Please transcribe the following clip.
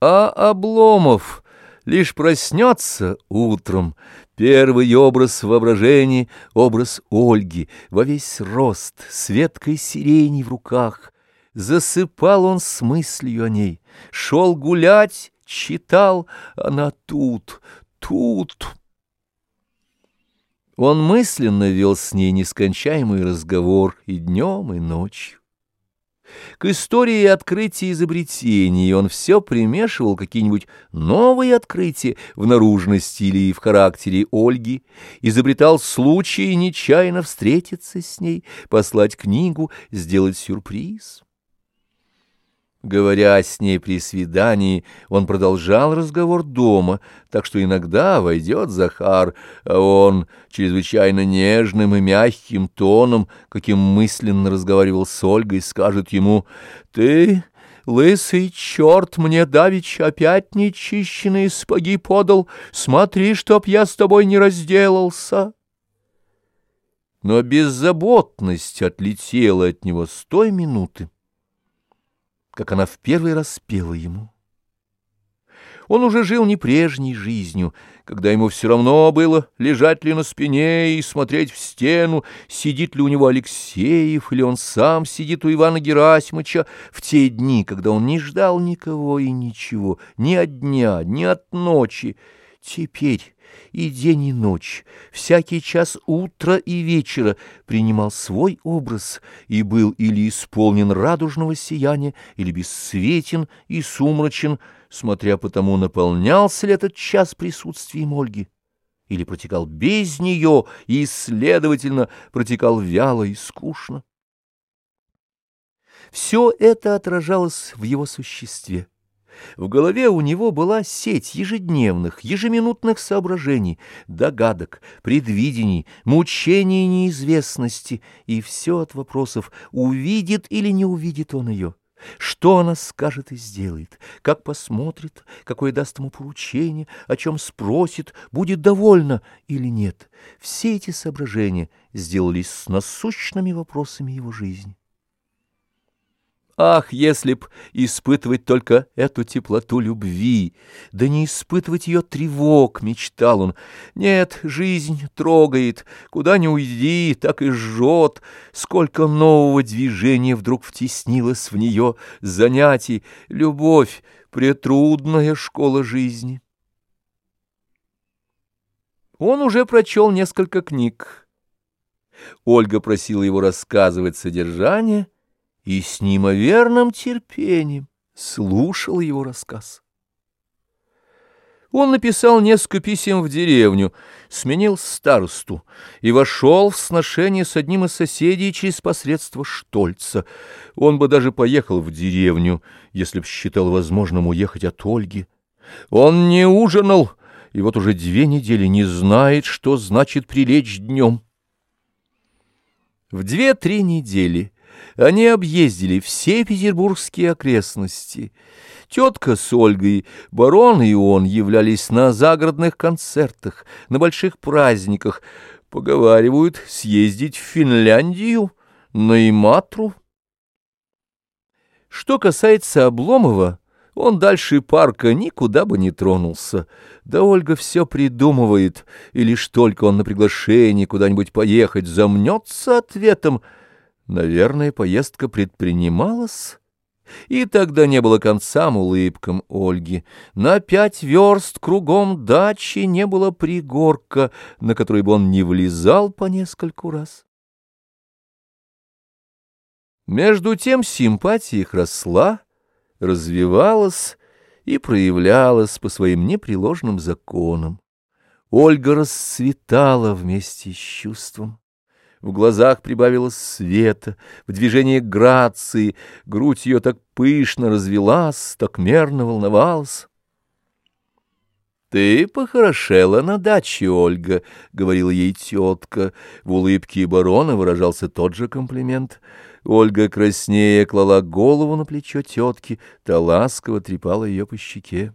А Обломов лишь проснется утром, первый образ воображения, образ Ольги, во весь рост, с веткой сирени в руках. Засыпал он с мыслью о ней, шел гулять, читал, она тут, тут. Он мысленно вел с ней нескончаемый разговор и днем, и ночью. К истории открытия и изобретений он все примешивал какие-нибудь новые открытия в наружности или в характере Ольги, изобретал случаи нечаянно встретиться с ней, послать книгу, сделать сюрприз. Говоря с ней при свидании, он продолжал разговор дома, так что иногда войдет Захар, а он чрезвычайно нежным и мягким тоном, каким мысленно разговаривал с Ольгой, скажет ему «Ты, лысый черт, мне давич опять нечищенные спаги подал, смотри, чтоб я с тобой не разделался». Но беззаботность отлетела от него с той минуты, как она в первый раз пела ему. Он уже жил не прежней жизнью, когда ему все равно было, лежать ли на спине и смотреть в стену, сидит ли у него Алексеев, или он сам сидит у Ивана Герасимовича в те дни, когда он не ждал никого и ничего, ни от дня, ни от ночи. Теперь и день, и ночь, всякий час утра и вечера принимал свой образ и был или исполнен радужного сияния, или бессветен и сумрачен, смотря по тому, наполнялся ли этот час присутствием Ольги, или протекал без нее и, следовательно, протекал вяло и скучно. Все это отражалось в его существе. В голове у него была сеть ежедневных, ежеминутных соображений, догадок, предвидений, мучений неизвестности, и все от вопросов, увидит или не увидит он ее. Что она скажет и сделает, как посмотрит, какое даст ему поручение, о чем спросит, будет довольна или нет. Все эти соображения сделались насущными вопросами его жизни. Ах, если б испытывать только эту теплоту любви, да не испытывать ее тревог, мечтал он. Нет, жизнь трогает, куда ни уйди, так и жжет. Сколько нового движения вдруг втеснилось в нее, занятий, любовь, претрудная школа жизни. Он уже прочел несколько книг. Ольга просила его рассказывать содержание — и с неимоверным терпением слушал его рассказ. Он написал несколько писем в деревню, сменил старосту и вошел в сношение с одним из соседей через посредство Штольца. Он бы даже поехал в деревню, если б считал возможным уехать от Ольги. Он не ужинал, и вот уже две недели не знает, что значит прилечь днем. В две-три недели они объездили все петербургские окрестности. Тетка с Ольгой, барон и он являлись на загородных концертах, на больших праздниках. Поговаривают съездить в Финляндию, на Иматру. Что касается Обломова, он дальше парка никуда бы не тронулся. Да Ольга все придумывает, и лишь только он на приглашение куда-нибудь поехать замнется ответом — Наверное, поездка предпринималась, и тогда не было концам улыбкам Ольги. На пять верст кругом дачи не было пригорка, на который бы он не влезал по нескольку раз. Между тем симпатия их росла, развивалась и проявлялась по своим непреложным законам. Ольга расцветала вместе с чувством. В глазах прибавилось света, в движении грации, грудь ее так пышно развелась, так мерно волновалась. «Ты похорошела на даче, Ольга», — говорила ей тетка. В улыбке барона выражался тот же комплимент. Ольга краснее клала голову на плечо тетки, та ласково трепала ее по щеке.